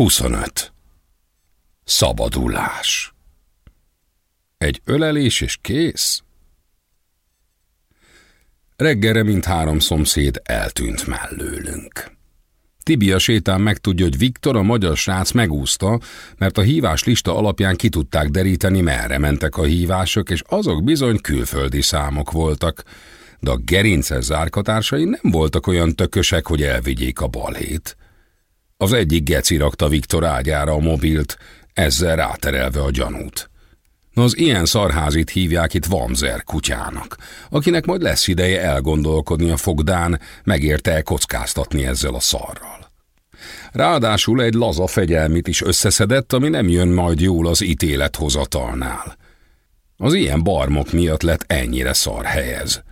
25. Szabadulás. Egy ölelés és kész? Reggelre mint három szomszéd eltűnt mellőlünk. Tibi a sétán megtudja, hogy Viktor, a magyar srác megúszta, mert a hívás lista alapján ki tudták deríteni, merre mentek a hívások, és azok bizony külföldi számok voltak. De a gerinces zárkatársai nem voltak olyan tökösek, hogy elvigyék a balhét. Az egyik geci rakta Viktor ágyára a mobilt, ezzel ráterelve a gyanút. Az ilyen szarházit hívják itt Vamzer kutyának, akinek majd lesz ideje elgondolkodni a fogdán, megérte -e kockáztatni ezzel a szarral. Ráadásul egy laza fegyelmit is összeszedett, ami nem jön majd jól az ítélethozatalnál. Az ilyen barmok miatt lett ennyire szar helyez.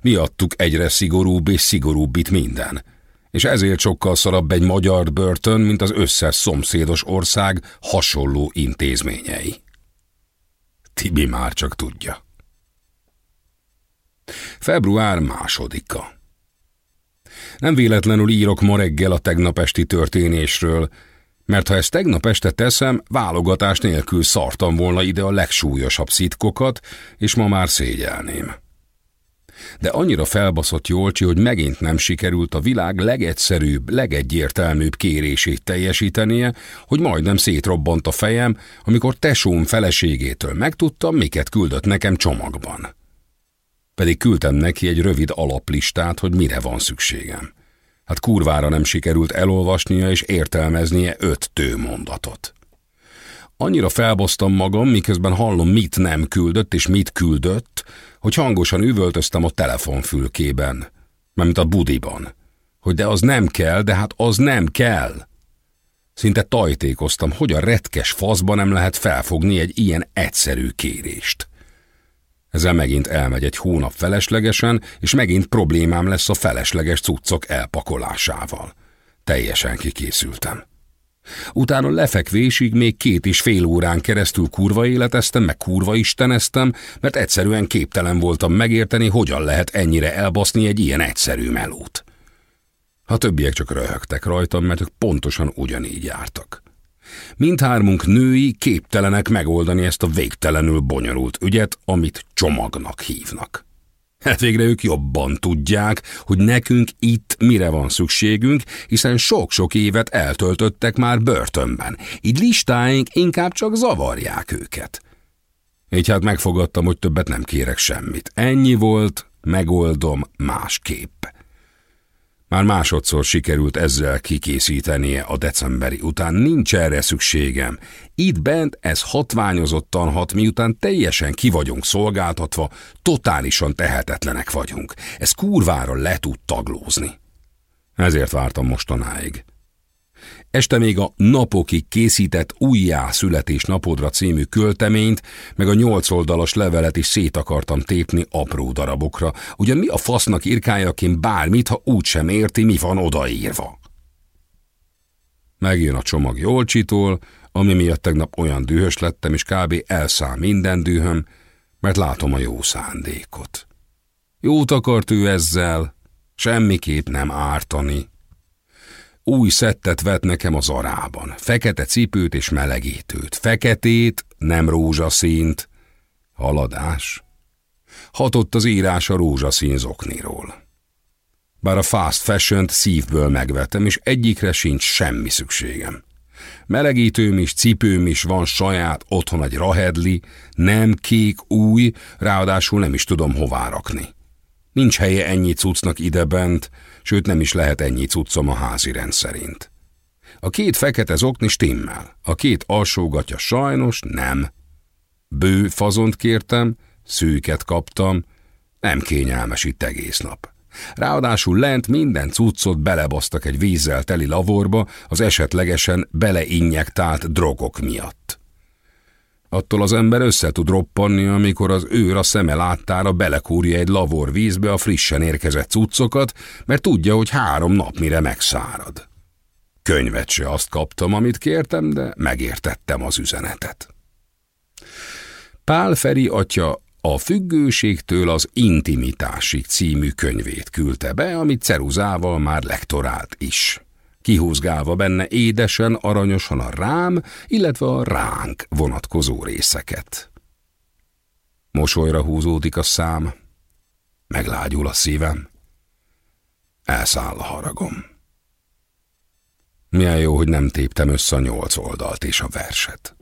Miattuk egyre szigorúbb és szigorúbb itt minden – és ezért sokkal szarabb egy magyar börtön, mint az összes szomszédos ország hasonló intézményei. Tibi már csak tudja. Február másodika. Nem véletlenül írok ma reggel a tegnap esti történésről, mert ha ezt tegnap este teszem, válogatás nélkül szartam volna ide a legsúlyosabb szitkokat, és ma már szégyelném de annyira felbaszott Jolcsi, hogy megint nem sikerült a világ legegyszerűbb, legegyértelműbb kérését teljesítenie, hogy majdnem szétrobbant a fejem, amikor tesóm feleségétől megtudtam, miket küldött nekem csomagban. Pedig küldtem neki egy rövid alaplistát, hogy mire van szükségem. Hát kurvára nem sikerült elolvasnia és értelmeznie öt tőmondatot. Annyira felboztam magam, miközben hallom, mit nem küldött és mit küldött, hogy hangosan üvöltöztem a telefonfülkében, mert a budiban, hogy de az nem kell, de hát az nem kell. Szinte tajtékoztam, hogy a retkes faszba nem lehet felfogni egy ilyen egyszerű kérést. Ezzel megint elmegy egy hónap feleslegesen, és megint problémám lesz a felesleges cuccok elpakolásával. Teljesen kikészültem. Utána lefekvésig még két és fél órán keresztül kurva életeztem, meg kurva isteneztem, mert egyszerűen képtelen voltam megérteni, hogyan lehet ennyire elbaszni egy ilyen egyszerű melót. A többiek csak röhögtek rajtam, mert ők pontosan ugyanígy jártak. Mindhármunk női képtelenek megoldani ezt a végtelenül bonyolult ügyet, amit csomagnak hívnak. Hát végre ők jobban tudják, hogy nekünk itt mire van szükségünk, hiszen sok-sok évet eltöltöttek már börtönben. Így listáink inkább csak zavarják őket. Így hát megfogadtam, hogy többet nem kérek semmit. Ennyi volt, megoldom másképp. Már másodszor sikerült ezzel kikészítenie a decemberi után, nincs erre szükségem. Itt bent ez hatványozottan hat, miután teljesen ki vagyunk szolgáltatva, totálisan tehetetlenek vagyunk. Ez kurvára le tud taglózni. Ezért vártam mostanáig. Este még a napokig készített újjá születésnapodra című költeményt, meg a nyolc oldalas levelet is szét akartam tépni apró darabokra. Ugyan mi a fasznak írkáljaként bármit, ha úgysem érti, mi van odaírva? Megjön a csomag Jolcsitól, ami miatt tegnap olyan dühös lettem, és kb. elszáll minden dühöm, mert látom a jó szándékot. Jót akart ő ezzel, semmiképp nem ártani. Új szettet vett nekem az arában. Fekete cipőt és melegítőt. Feketét, nem rózsaszínt. Haladás. Hatott az írás a rózsaszín zokniról. Bár a fast fashion szívből megvettem, és egyikre sincs semmi szükségem. Melegítőm is, cipőm is van saját, otthon egy rahedli, nem kék, új, ráadásul nem is tudom hová rakni. Nincs helye ennyi cuccnak idebent, sőt nem is lehet ennyi cuccom a házi rendszerint. A két fekete zokni stimmel, a két alsógatja sajnos nem. Bő fazont kértem, szűket kaptam, nem kényelmes itt egész nap. Ráadásul lent minden cuccot belebasztak egy vízzel teli lavorba az esetlegesen beleinjektált drogok miatt. Attól az ember össze tud roppanni, amikor az őr a szeme láttára belekúrja egy lavor vízbe a frissen érkezett cuccokat, mert tudja, hogy három nap mire megszárad. Könyvet se azt kaptam, amit kértem, de megértettem az üzenetet. Pál Feri atya a Függőségtől az Intimitásig című könyvét küldte be, amit ceruzával már lektorált is. Kihúzgálva benne édesen, aranyosan a rám, illetve a ránk vonatkozó részeket. Mosolyra húzódik a szám, meglágyul a szívem, elszáll a haragom. Milyen jó, hogy nem téptem össze a nyolc oldalt és a verset.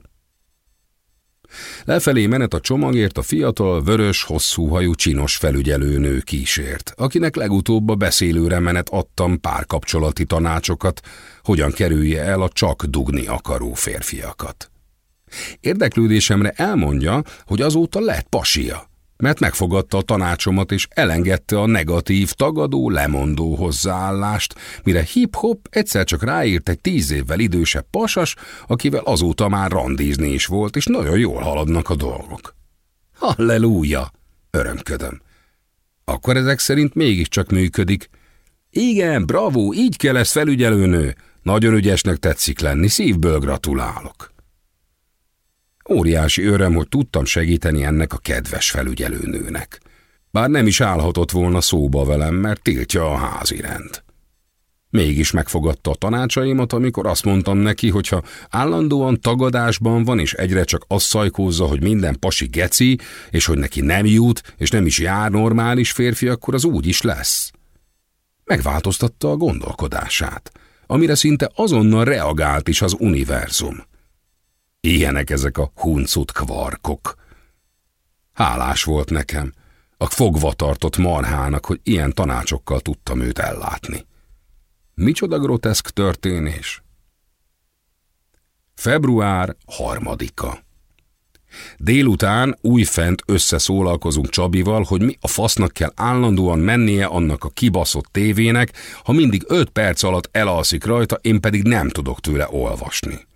Lefelé menet a csomagért a fiatal, vörös, hosszú hajú csinos felügyelőnő kísért, akinek legutóbb a beszélőre menet adtam párkapcsolati tanácsokat, hogyan kerülje el a csak dugni akaró férfiakat. Érdeklődésemre elmondja, hogy azóta lett pasia, mert megfogadta a tanácsomat és elengedte a negatív, tagadó, lemondó hozzáállást, mire hip-hop egyszer csak ráírt egy tíz évvel idősebb pasas, akivel azóta már randízni is volt, és nagyon jól haladnak a dolgok. Halleluja! Örömködöm. Akkor ezek szerint mégiscsak működik. Igen, bravo, így kell ezt felügyelőnő. Nagyon ügyesnek tetszik lenni, szívből gratulálok. Óriási öröm, hogy tudtam segíteni ennek a kedves felügyelőnőnek. Bár nem is állhatott volna szóba velem, mert tiltja a házi rend. Mégis megfogadta a tanácsaimat, amikor azt mondtam neki, hogy ha állandóan tagadásban van, és egyre csak azt szajkózza, hogy minden pasi geci, és hogy neki nem jut, és nem is jár normális férfi, akkor az úgy is lesz. Megváltoztatta a gondolkodását, amire szinte azonnal reagált is az univerzum. Ilyenek ezek a huncut kvarkok. Hálás volt nekem, a fogva tartott marhának, hogy ilyen tanácsokkal tudtam őt ellátni. Micsoda groteszk történés? Február harmadika. Délután újfent összeszólalkozunk Csabival, hogy mi a fasznak kell állandóan mennie annak a kibaszott tévének, ha mindig öt perc alatt elalszik rajta, én pedig nem tudok tőle olvasni.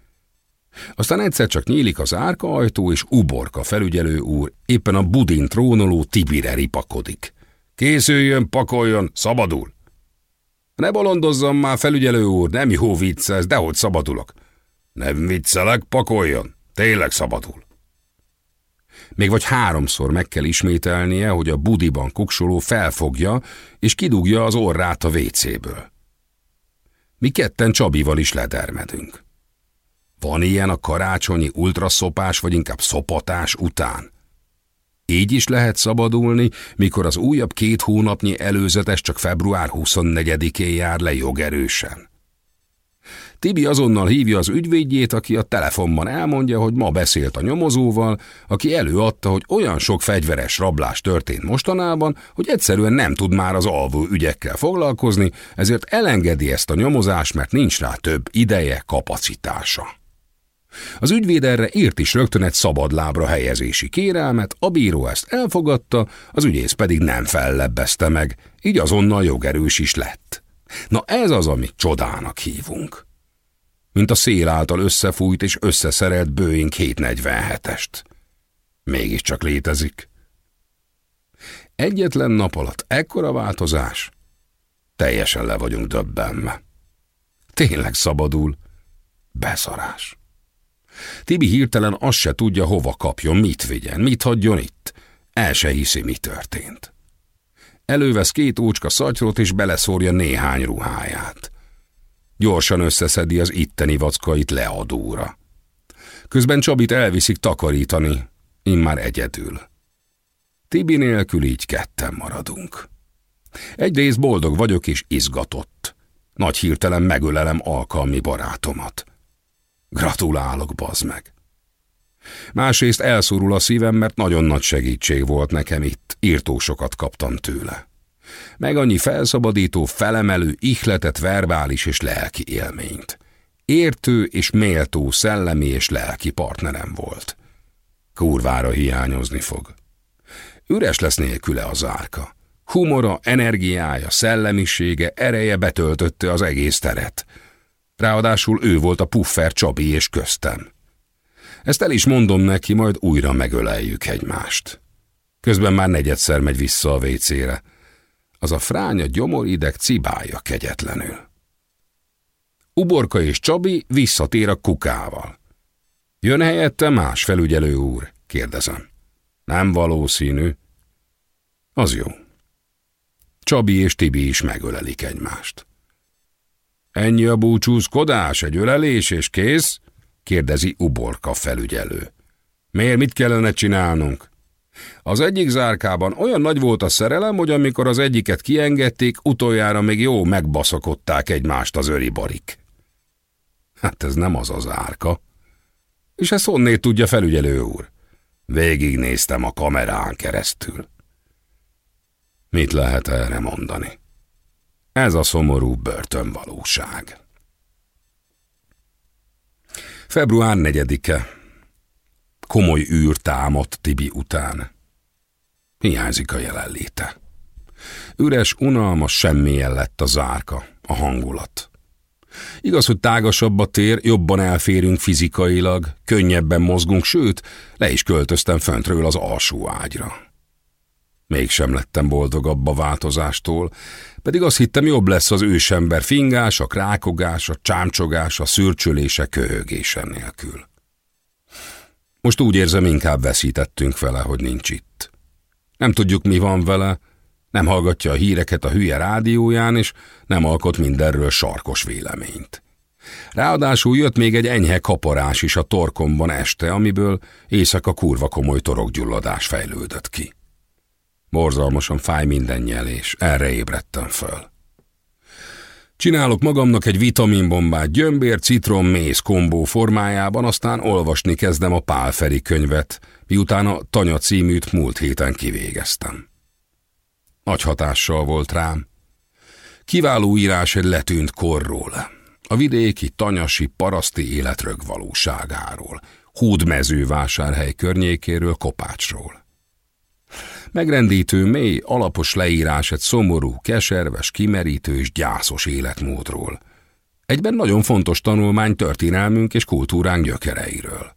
Aztán egyszer csak nyílik az árkaajtó, és uborka felügyelő úr éppen a budin trónoló Tibire ripakodik. Készüljön, pakoljon, szabadul! Ne bolondozzam már, felügyelő úr, nem jó vicc ez, dehogy szabadulok. Nem viccelek, pakoljon, tényleg szabadul. Még vagy háromszor meg kell ismételnie, hogy a budiban kuksoló felfogja, és kidugja az orrát a vécéből. Mi ketten Csabival is ledermedünk. Van ilyen a karácsonyi ultraszopás, vagy inkább szopatás után? Így is lehet szabadulni, mikor az újabb két hónapnyi előzetes csak február 24-én jár le jogerősen. Tibi azonnal hívja az ügyvédjét, aki a telefonban elmondja, hogy ma beszélt a nyomozóval, aki előadta, hogy olyan sok fegyveres rablás történt mostanában, hogy egyszerűen nem tud már az alvó ügyekkel foglalkozni, ezért elengedi ezt a nyomozást, mert nincs rá több ideje, kapacitása. Az ügyvéd erre írt is rögtön egy szabadlábra helyezési kérelmet, a bíró ezt elfogadta, az ügyész pedig nem fellebbezte meg, így azonnal jogerős is lett. Na ez az, amit csodának hívunk. Mint a szél által összefújt és összeszerelt Boeing 747-est. Mégiscsak létezik. Egyetlen nap alatt ekkora változás? Teljesen le vagyunk döbbenve. Tényleg szabadul. Beszarás. Tibi hirtelen azt se tudja, hova kapjon, mit vigyen, mit hagyjon itt. El se hiszi, mi történt. Elővesz két ócska szatyrot, és beleszórja néhány ruháját. Gyorsan összeszedi az itteni vackait leadóra. Közben Csabit elviszik takarítani, immár egyedül. Tibi nélkül így ketten maradunk. Egyrészt boldog vagyok és izgatott. Nagy hirtelen megölelem alkalmi barátomat. Gratulálok, bazd meg! Másrészt elszorul a szívem, mert nagyon nagy segítség volt nekem itt, írtósokat kaptam tőle. Meg annyi felszabadító, felemelő, ihletet, verbális és lelki élményt. Értő és méltó szellemi és lelki partnerem volt. Kurvára hiányozni fog. Üres lesz nélküle az árka. Humora, energiája, szellemisége, ereje betöltötte az egész teret – Ráadásul ő volt a puffer Csabi és köztem. Ezt el is mondom neki, majd újra megöleljük egymást. Közben már negyedszer megy vissza a vécére. Az a fránya gyomorideg cibálja kegyetlenül. Uborka és Csabi visszatér a kukával. Jön helyette más felügyelő úr? kérdezem. Nem valószínű. Az jó. Csabi és Tibi is megölelik egymást. Ennyi a búcsúzkodás, egy ölelés és kész? kérdezi Uborka felügyelő. Miért mit kellene csinálnunk? Az egyik zárkában olyan nagy volt a szerelem, hogy amikor az egyiket kiengedték, utoljára még jó megbaszakodták egymást az öribarik. Hát ez nem az az árka. És ezt honnét tudja felügyelő úr? Végignéztem a kamerán keresztül. Mit lehet erre mondani? Ez a szomorú börtönvalóság. Február 4-e. Komoly űr támadt Tibi után. Hiányzik a jelenléte. Üres, unalmas, semmilyen lett a zárka, a hangulat. Igaz, hogy tágasabb a tér, jobban elférünk fizikailag, könnyebben mozgunk, sőt, le is költöztem föntről az alsó ágyra. Mégsem lettem boldogabb a változástól, pedig azt hittem jobb lesz az ősember fingása, krákogása, csámcsogása, szürcsölése, köhögése nélkül. Most úgy érzem, inkább veszítettünk vele, hogy nincs itt. Nem tudjuk, mi van vele, nem hallgatja a híreket a hülye rádióján, és nem alkot mindenről sarkos véleményt. Ráadásul jött még egy enyhe kaparás is a torkomban este, amiből éjszaka kurva komoly torokgyulladás fejlődött ki. Borzalmasan fáj minden nyelés, erre ébredtem föl. Csinálok magamnak egy vitaminbombát gyömbér, citrom, méz kombó formájában, aztán olvasni kezdem a Pálferi könyvet, miután a Tanya címűt múlt héten kivégeztem. Nagy hatással volt rám. Kiváló írás egy letűnt korról, a vidéki, tanyasi, paraszti életrög valóságáról, Húdmezővásárhely környékéről, Kopácsról. Megrendítő, mély, alapos leírás egy szomorú, keserves, kimerítő és gyászos életmódról. Egyben nagyon fontos tanulmány történelmünk és kultúránk gyökereiről.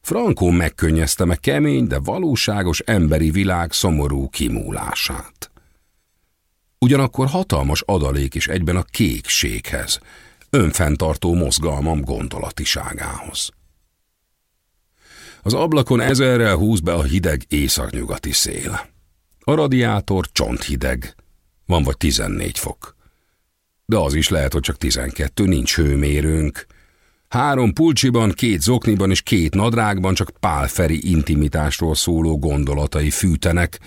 Frankó megkönnyezte meg kemény, de valóságos emberi világ szomorú kimúlását. Ugyanakkor hatalmas adalék is egyben a kékséghez, önfenntartó mozgalmam gondolatiságához. Az ablakon ezerrel húz be a hideg északnyugati szél. A radiátor csonthideg, van vagy 14 fok. De az is lehet, hogy csak 12, nincs hőmérőnk, Három pulcsiban, két zokniban és két nadrágban csak pálferi intimitásról szóló gondolatai fűtenek,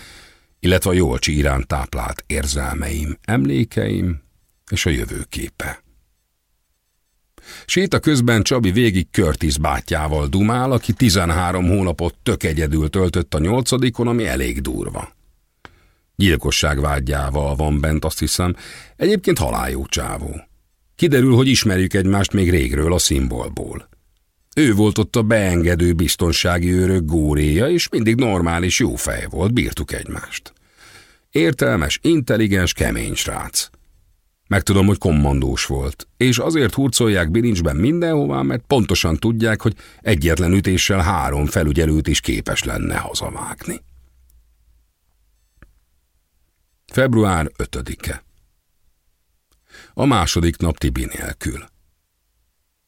illetve a Jolcsi iránt táplált érzelmeim, emlékeim és a jövőképe. Séta közben Csabi végig Curtis bátyjával dumál, aki 13 hónapot tök egyedül töltött a nyolcadikon, ami elég durva. Gyilkosság vágyjával van bent, azt hiszem, egyébként haláljó csávó. Kiderül, hogy ismerjük egymást még régről a szimbolból. Ő volt ott a beengedő biztonsági őrök góréja, és mindig normális jó fej volt, bírtuk egymást. Értelmes, intelligens, kemény srác. Megtudom, hogy kommandós volt, és azért hurcolják bilincsben mindenhová, mert pontosan tudják, hogy egyetlen ütéssel három felügyelőt is képes lenne hazavágni. Február 5-e a második nap Tibi nélkül.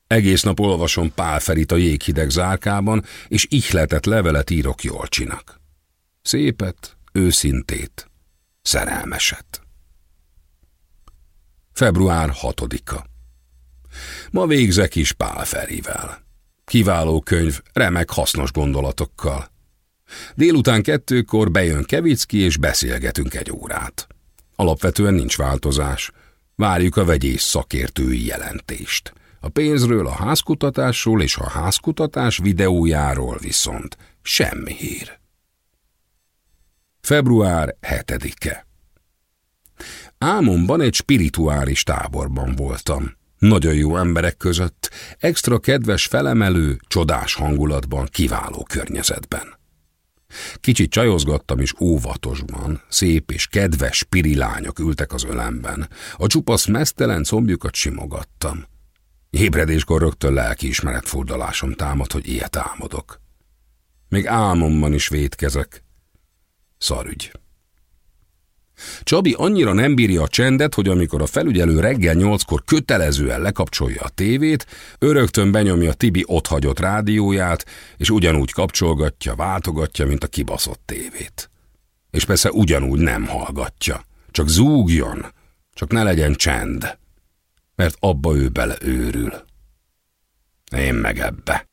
Egész nap olvasom Pál Ferit a jéghideg zárkában, és ihletett levelet írok Jolcsinak. Szépet, őszintét, szerelmeset. Február 6-a. Ma végzek is Pál Ferivel. Kiváló könyv, remek hasznos gondolatokkal. Délután kettőkor bejön Kevicki, és beszélgetünk egy órát. Alapvetően nincs változás. Várjuk a vegyész szakértői jelentést. A pénzről, a házkutatásról és a házkutatás videójáról viszont semmi hír. Február 7-e Álmomban egy spirituális táborban voltam. Nagyon jó emberek között, extra kedves felemelő, csodás hangulatban, kiváló környezetben. Kicsit csajozgattam is óvatosban, szép és kedves pirilányok ültek az ölemben. A csupasz mesztelen combjukat simogattam. Ébredéskor rögtön lelkiismeret fordalásom támad, hogy ilyet álmodok. Még álmomban is vétkezek. Szarügy. Csabi annyira nem bírja a csendet, hogy amikor a felügyelő reggel nyolckor kötelezően lekapcsolja a tévét, örögtön benyomja Tibi otthagyott rádióját, és ugyanúgy kapcsolgatja, váltogatja, mint a kibaszott tévét. És persze ugyanúgy nem hallgatja. Csak zúgjon, csak ne legyen csend. mert abba ő beleőrül. Én meg ebbe.